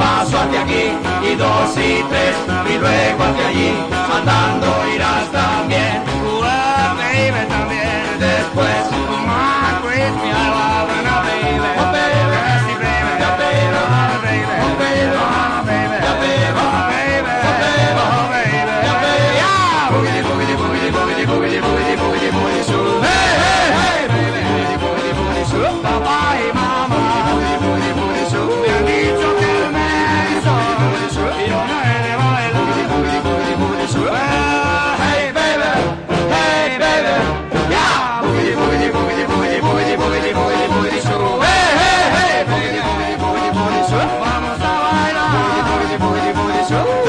paso hacia aquí y dos y tres y luego hacia allí, andando irás también. Baby, también. Después, you, baby. Baby. Bye. 그렇죠?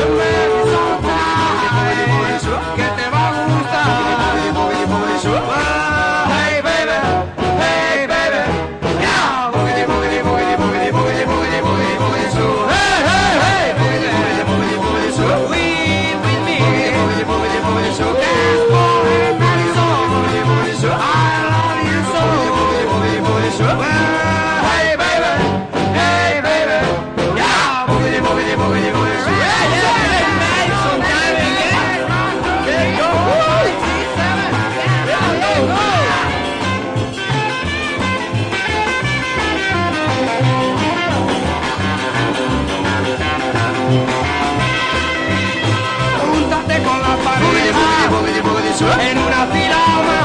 en una fila más.